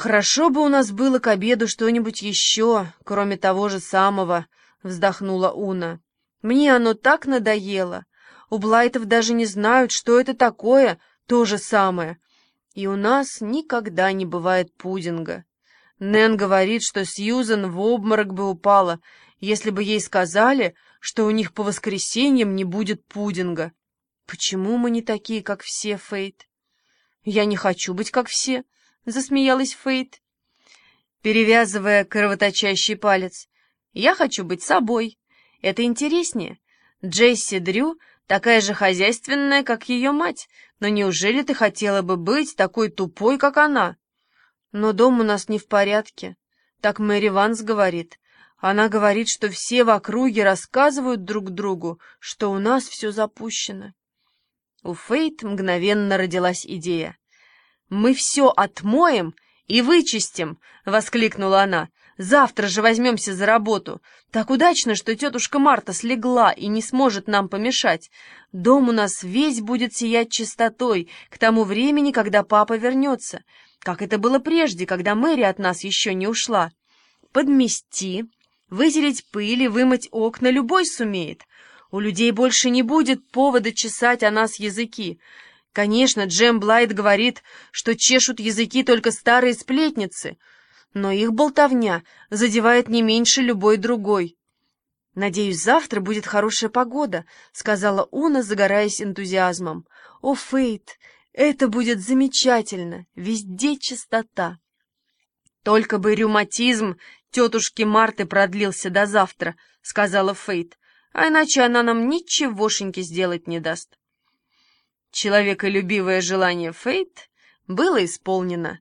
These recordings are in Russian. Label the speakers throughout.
Speaker 1: «Хорошо бы у нас было к обеду что-нибудь еще, кроме того же самого», — вздохнула Уна. «Мне оно так надоело. У Блайтов даже не знают, что это такое, то же самое. И у нас никогда не бывает пудинга. Нэн говорит, что Сьюзен в обморок бы упала, если бы ей сказали, что у них по воскресеньям не будет пудинга. Почему мы не такие, как все, Фейт? Я не хочу быть, как все, — засмеялась Фейт, перевязывая кровоточащий палец. Я хочу быть собой. Это интереснее. Джесси Дрю такая же хозяйственная, как ее мать, но неужели ты хотела бы быть такой тупой, как она? Но дом у нас не в порядке. Так Мэри Ванс говорит. Она говорит, что все в округе рассказывают друг другу, что у нас все запущено. У Фейт мгновенно родилась идея. «Мы все отмоем и вычистим!» — воскликнула она. Завтра же возьмемся за работу. Так удачно, что тетушка Марта слегла и не сможет нам помешать. Дом у нас весь будет сиять чистотой к тому времени, когда папа вернется, как это было прежде, когда Мэри от нас еще не ушла. Подмести, вытереть пыль и вымыть окна любой сумеет. У людей больше не будет повода чесать о нас языки. Конечно, Джем Блайт говорит, что чешут языки только старые сплетницы — но их болтовня задевает не меньше любой другой. «Надеюсь, завтра будет хорошая погода», — сказала Уна, загораясь энтузиазмом. «О, Фейт, это будет замечательно! Везде чистота!» «Только бы рюматизм тетушки Марты продлился до завтра», — сказала Фейт, «а иначе она нам ничегошеньки сделать не даст». Человеколюбивое желание Фейт было исполнено.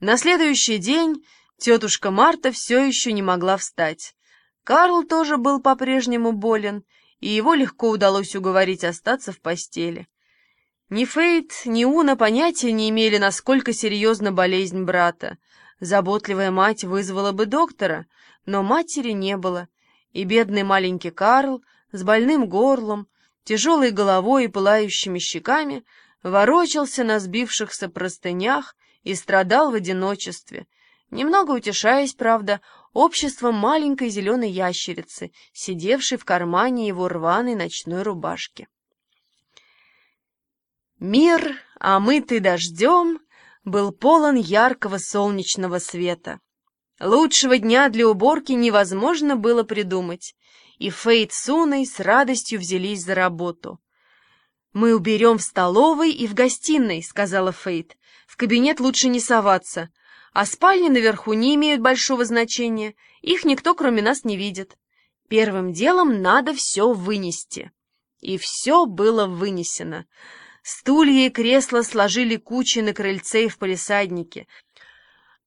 Speaker 1: На следующий день Тетушка Марта все еще не могла встать. Карл тоже был по-прежнему болен, и его легко удалось уговорить остаться в постели. Ни Фейт, ни Уна понятия не имели, насколько серьезна болезнь брата. Заботливая мать вызвала бы доктора, но матери не было, и бедный маленький Карл с больным горлом, тяжелой головой и пылающими щеками ворочался на сбившихся простынях и страдал в одиночестве — немного утешаясь, правда, обществом маленькой зеленой ящерицы, сидевшей в кармане его рваной ночной рубашки. Мир, омытый дождем, был полон яркого солнечного света. Лучшего дня для уборки невозможно было придумать, и Фейт с Уной с радостью взялись за работу. «Мы уберем в столовой и в гостиной», — сказала Фейт. «В кабинет лучше не соваться, а спальни наверху не имеют большого значения, их никто, кроме нас, не видит. Первым делом надо все вынести. И все было вынесено. Стулья и кресла сложили кучи на крыльце и в палисаднике,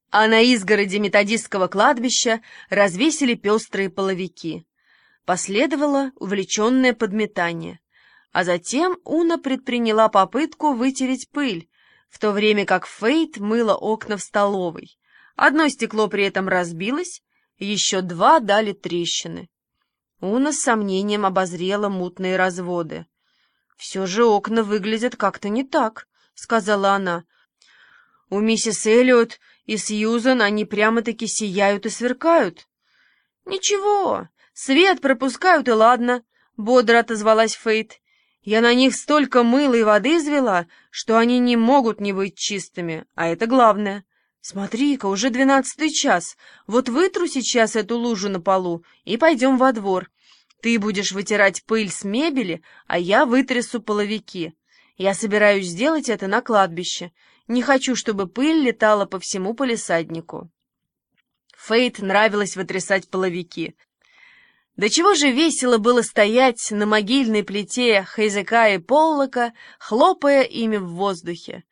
Speaker 1: а на изгороде методистского кладбища развесили пестрые половики. Последовало увлеченное подметание, а затем Уна предприняла попытку вытереть пыль, в то время как Фейт мыла окна в столовой. Одно стекло при этом разбилось, еще два дали трещины. Уна с сомнением обозрела мутные разводы. «Все же окна выглядят как-то не так», — сказала она. «У миссис Эллиот и Сьюзан они прямо-таки сияют и сверкают». «Ничего, свет пропускают и ладно», — бодро отозвалась Фейт. Я на них столько мыла и воды извела, что они не могут не быть чистыми, а это главное. Смотри-ка, уже двенадцатый час. Вот вытру сейчас эту лужу на полу и пойдем во двор. Ты будешь вытирать пыль с мебели, а я вытрясу половики. Я собираюсь сделать это на кладбище. Не хочу, чтобы пыль летала по всему полисаднику. Фейт нравилось вытрясать половики. До чего же весело было стоять на могильной плите Хейзека и Поллока, хлопая ими в воздухе.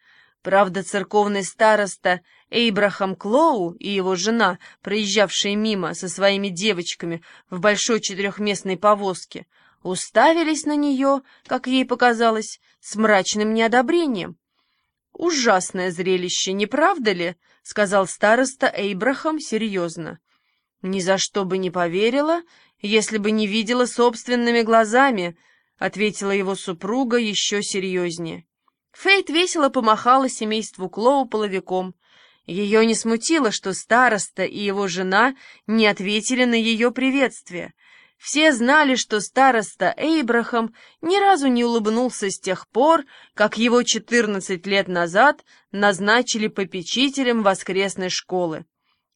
Speaker 1: Правда, церковный староста Эйбрахам Клоу и его жена, проезжавшие мимо со своими девочками в большой четырехместной повозке, уставились на нее, как ей показалось, с мрачным неодобрением. «Ужасное зрелище, не правда ли?» — сказал староста Эйбрахам серьезно. «Ни за что бы не поверила, если бы не видела собственными глазами», — ответила его супруга еще серьезнее. Фейт весело помахала семейству Клоу половиком. Ее не смутило, что староста и его жена не ответили на ее приветствие. Все знали, что староста Эйбрахам ни разу не улыбнулся с тех пор, как его 14 лет назад назначили попечителем воскресной школы.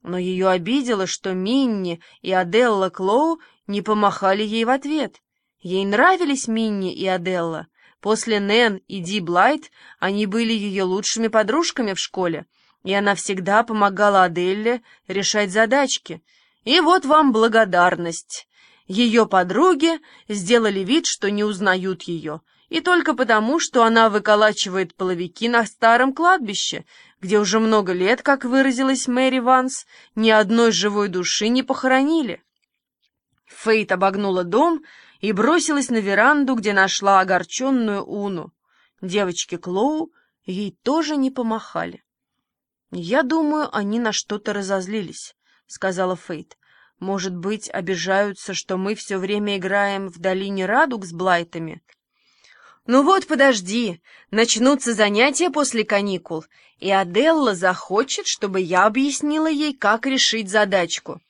Speaker 1: Но ее обидело, что Минни и Аделла Клоу не помахали ей в ответ. Ей нравились Минни и Аделла. После Нэн и Ди Блайт они были ее лучшими подружками в школе, и она всегда помогала Аделле решать задачки. И вот вам благодарность. Ее подруги сделали вид, что не узнают ее, и только потому, что она выколачивает половики на старом кладбище, где уже много лет, как выразилась Мэри Ванс, ни одной живой души не похоронили. Фейт обогнула дом и бросилась на веранду, где нашла огорченную Уну. Девочки Клоу ей тоже не помахали. «Я думаю, они на что-то разозлились», — сказала Фейт. «Может быть, обижаются, что мы все время играем в долине радуг с Блайтами?» «Ну вот, подожди, начнутся занятия после каникул, и Аделла захочет, чтобы я объяснила ей, как решить задачку.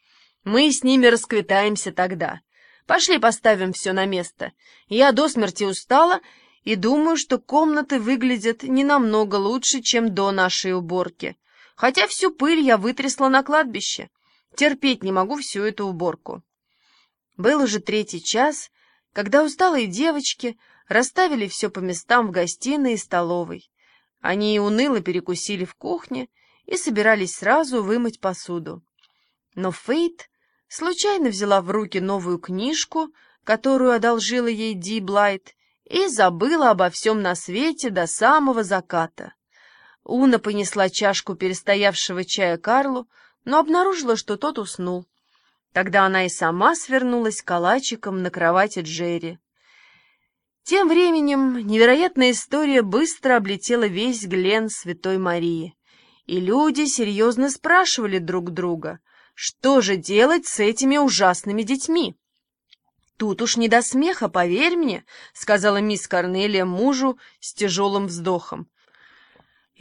Speaker 1: Мы с ними расквитаемся тогда. Пошли поставим все на место. Я до смерти устала и думаю, что комнаты выглядят не намного лучше, чем до нашей уборки. Хотя всю пыль я вытрясла на кладбище. Терпеть не могу всю эту уборку. Был уже третий час, когда усталые девочки расставили все по местам в гостиной и столовой. Они уныло перекусили в кухне и собирались сразу вымыть посуду. Но Фейт случайно взяла в руки новую книжку, которую одолжила ей Ди Блайт, и забыла обо всем на свете до самого заката. Уна понесла чашку перестоявшего чая Карлу, но обнаружила, что тот уснул. Тогда она и сама свернулась калачиком на кровати Джерри. Тем временем невероятная история быстро облетела весь Глен Святой Марии, и люди серьезно спрашивали друг друга, что же делать с этими ужасными детьми. «Тут уж не до смеха, поверь мне», — сказала мисс Корнелия мужу с тяжелым вздохом.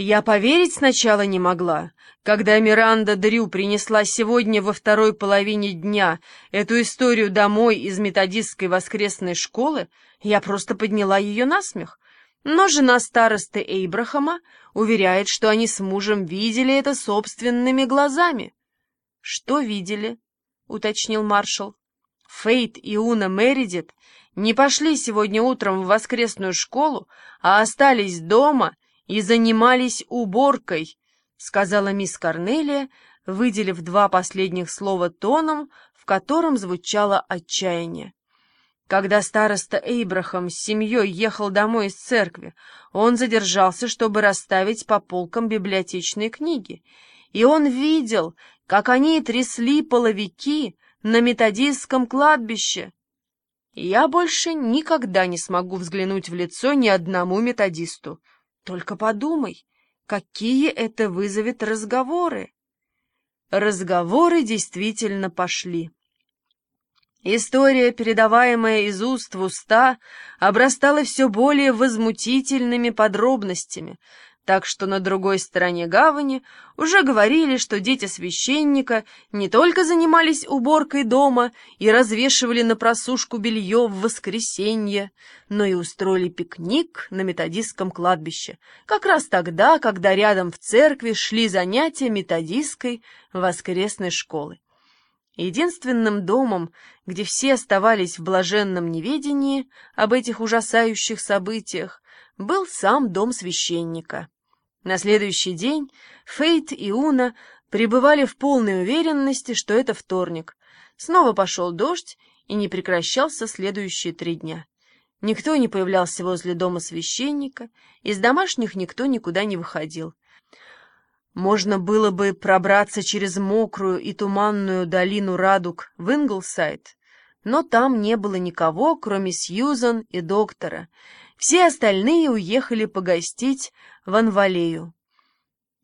Speaker 1: Я поверить сначала не могла. Когда Миранда Дрю принесла сегодня во второй половине дня эту историю домой из методистской воскресной школы, я просто подняла ее на смех. Но жена старосты Эйбрахама уверяет, что они с мужем видели это собственными глазами. — Что видели? — уточнил маршал. Фейт и Уна Мередит не пошли сегодня утром в воскресную школу, а остались дома — и занимались уборкой», — сказала мисс Корнелия, выделив два последних слова тоном, в котором звучало отчаяние. Когда староста Эйбрахам с семьей ехал домой из церкви, он задержался, чтобы расставить по полкам библиотечные книги, и он видел, как они трясли половики на методистском кладбище. Я больше никогда не смогу взглянуть в лицо ни одному методисту, только подумай, какие это вызовет разговоры. Разговоры действительно пошли. История, передаваемая из уст в уста, обрастала все более возмутительными подробностями, так что на другой стороне гавани уже говорили, что дети священника не только занимались уборкой дома и развешивали на просушку белье в воскресенье, но и устроили пикник на методистском кладбище, как раз тогда, когда рядом в церкви шли занятия методистской воскресной школы. Единственным домом, где все оставались в блаженном неведении об этих ужасающих событиях, был сам дом священника. На следующий день Фейт и Уна пребывали в полной уверенности, что это вторник. Снова пошел дождь и не прекращался следующие три дня. Никто не появлялся возле дома священника, из домашних никто никуда не выходил. Можно было бы пробраться через мокрую и туманную долину радуг в Инглсайд, но там не было никого, кроме Сьюзан и доктора. Все остальные уехали погостить в Анвалею.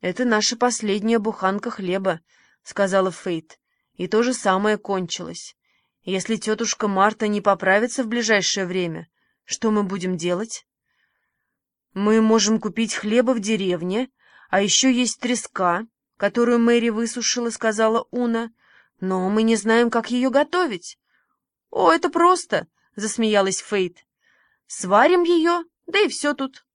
Speaker 1: «Это наша последняя буханка хлеба», — сказала Фейт. «И то же самое кончилось. Если тетушка Марта не поправится в ближайшее время, что мы будем делать?» «Мы можем купить хлеба в деревне, а еще есть треска. которую Мэри высушила», — сказала Уна. «Но мы не знаем, как ее готовить». «О, это просто», — засмеялась Фейт. «Сварим ее, да и все тут».